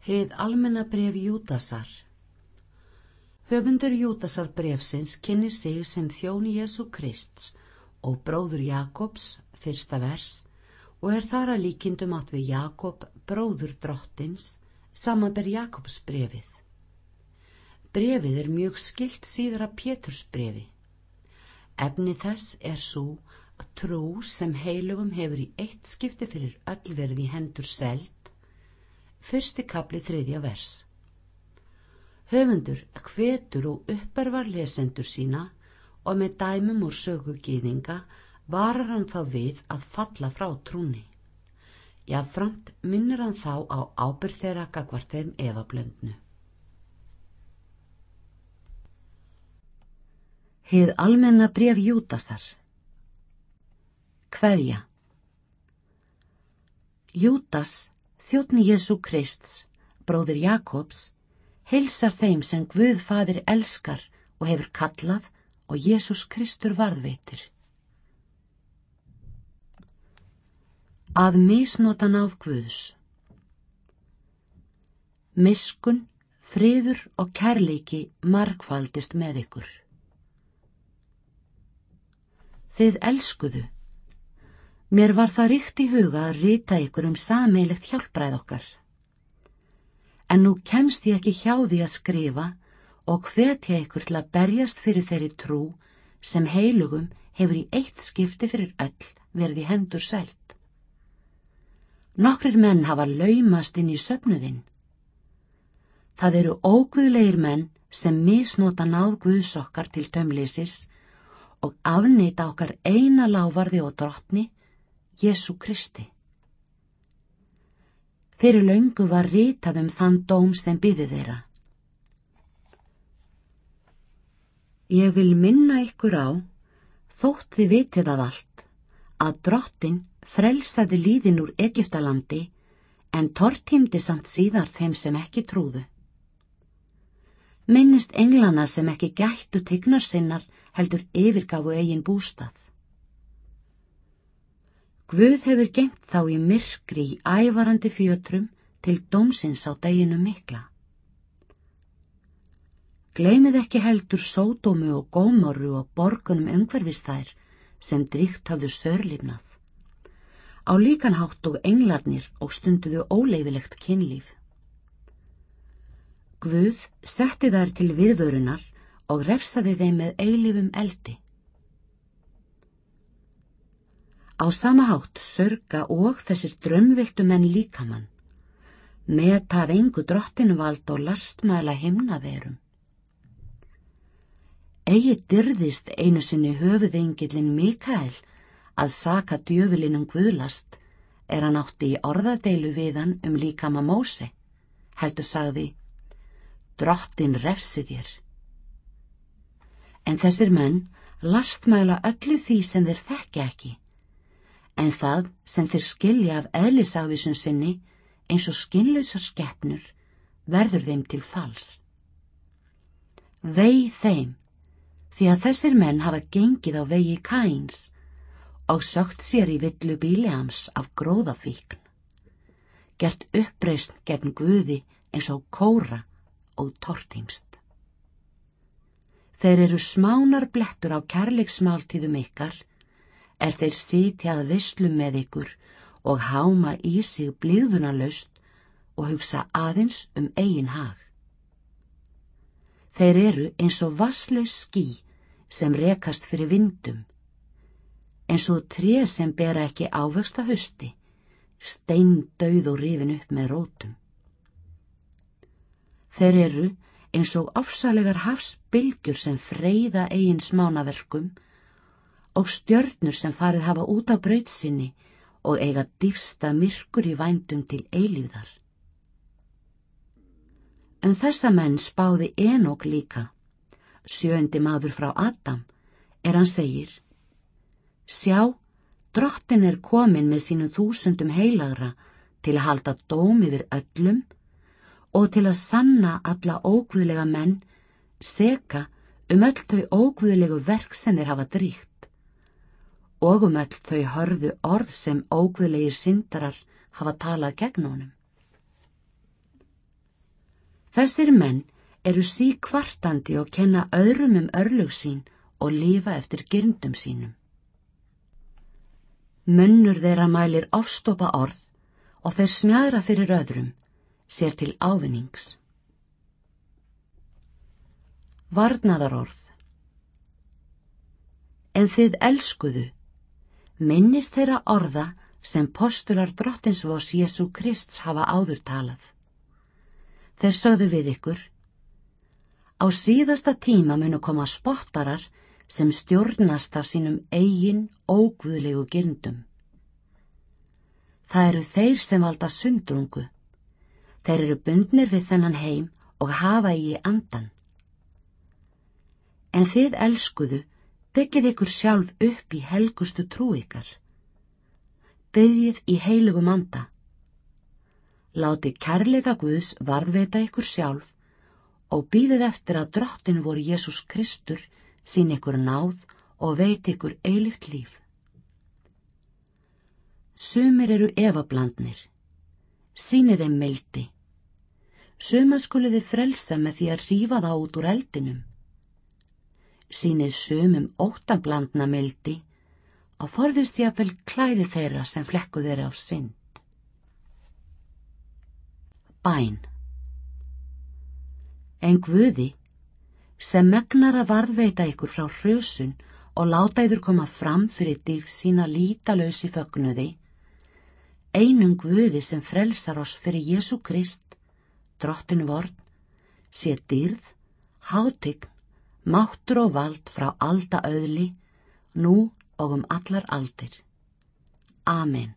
Heið almenna bref Júdasar Höfundur Júdasar brefsins kynir sig sem þjóni Jésu Krists og bróður Jakobs, fyrsta vers, og er þar að líkindum átt við Jakob, bróður drottins, samanber Jakobs brefið. Brefið er mjög skilt síðra Péturs brefi. Efni þess er svo að trú sem heilugum hefur í eitt skipti fyrir öll verði hendur seld Fyrsti kapli þriðja vers. Höfundur hvetur og upparvar lesendur sína og með dæmum úr sögu gýðinga varar hann þá við að falla frá trúni. Jáframt minnir hann þá á ábyrð þeirra gagvart þeim evablöndnu. Hið almenna bref Júdasar Hveðja Júdas Þjóttni Jésu Krists, bróðir Jakobs, heilsar þeim sem Guð fadir elskar og hefur kallað og Jésús Kristur varðveitir. Að misnota náð Guðs Miskun, friður og kærleiki markfaldist með ykkur. Þið elskuðu Mér var það ríkt í huga að rita ykkur um sameilegt hjálpræð okkar. En nú kemst ég ekki hjá því að skrifa og hvetja ykkur til að berjast fyrir þeirri trú sem heilugum hefur í eitt skipti fyrir öll verði hendur sælt. Nokkrir menn hafa laumast inn í söpnuðinn. Það eru óguðleir menn sem misnota náð Guðsokkar til tömleysis og afnita okkar eina lávarði og drottni Jésu Kristi. Fyrir laungu var ritað um þann dóm sem byði þeirra. Ég vil minna ykkur á, þótt þið vitið að allt, að drottin frelsaði líðin úr Egiptalandi en tortímdi samt síðar þeim sem ekki trúðu. Minnist englana sem ekki gættu tignar sinnar heldur yfirgafu eigin bústað. Guð hefur gemt þá í myrkri í ævarandi fjötrum til dómsins á deginu mikla. Gleimið ekki heldur sódómu og gómoru og borgunum umhverfist þær sem dríkt hafðu sörlifnað. Á líkanhátt og englarnir og stunduðu óleifilegt kynlíf. Guð setti þær til viðvörunar og refsaði þeim með eilifum eldi. Á sama hátt sörga og þessir drömmviltu menn líkamann, metað engu drottinvald og lastmæla himnaverum. Egi dyrðist einu sinni höfuðengilin Mikael að saka djöfulinum guðlast er hann átti í orðadeilu við hann um líkama Móse, heldur sagði, drottin refsi þér. En þessir menn lastmæla öllu því sem þeir þekki ekki en það sem þeir skilja af eðlisávísun sinni eins og skinnlausar skeppnur verður þeim til fals. Vei þeim, því að þessir menn hafa gengið á vegi kæns og sögt sér í villu bíleams af gróðafíkn, gert uppreist gegn Guði eins og kóra og tortímst. Þeir eru smánar blettur á kærleiksmáltíðum ykkar er þeir sitjað visslum með ykkur og háma í sig blíðunarlaust og hugsa aðeins um eigin hag. Þeir eru eins og vasslaus skí sem rekast fyrir vindum, eins og tré sem bera ekki ávöxta hösti, stein döð og rifin upp með rótum. Þeir eru eins og afsalegar hafsbylgjur sem freyða eigin smánaverkum og stjörnur sem farið hafa út á brautsinni og eiga dýfsta myrkur í vændum til eilíðar. Um þessa menn spáði Enok líka, sjöndi maður frá Adam, er hann segir, Sjá, drottin er komin með sínu þúsundum heilagra til að halda dóm yfir öllum og til að sanna alla ógvöðlega menn, seka um öll þau ógvöðlegu verk sem þeir hafa dríkt og um öll þau hörðu orð sem ógvölegir syndarar hafa talað gegn honum. Þessir menn eru síkvartandi og kenna öðrum um örlug sín og lifa eftir gyrndum sínum. Munnur þeirra mælir ofstopa orð og þeir smjæðra fyrir öðrum, sér til ávinnings. Varnaðarorð En þið elskuðu, minnist þeirra orða sem postular drottinsvós Jésu Krist hafa áður talað. Þeir sögðu við ykkur, á síðasta tíma munu koma spottarar sem stjórnast af sínum eigin ógvöðlegu gyrndum. Það eru þeir sem valda sundrungu. Þeir eru bundnir við þennan heim og hafa í andan. En þið elskuðu byggið ykkur sjálf upp í helgustu trú ykkar. Byggjið í heilugum anda. Láti kærleika Guðs varðveita ykkur sjálf og býðið eftir að drottin voru Jésús Kristur sín ykkur náð og veit ykkur eilift líf. Sumir eru evablandnir, sínið þeim meldi. Suma skuliði frelsa með því að rífa það út úr eldinum. Sýnið sumum óttablandna meldi og forðist ég að vel klæði þeirra sem flekku þeirra á synd. Bæn En Guði sem megnar að varðveita ykkur frá hrjösun og láta yður koma fram fyrir dýr sína lítalösi fögnuði, einum guði sem frelsar oss fyrir Jésu Krist, drottin vorn, sé dýrð, hátign, máttur og vald frá alda öðli, nú og um allar aldir. Amen.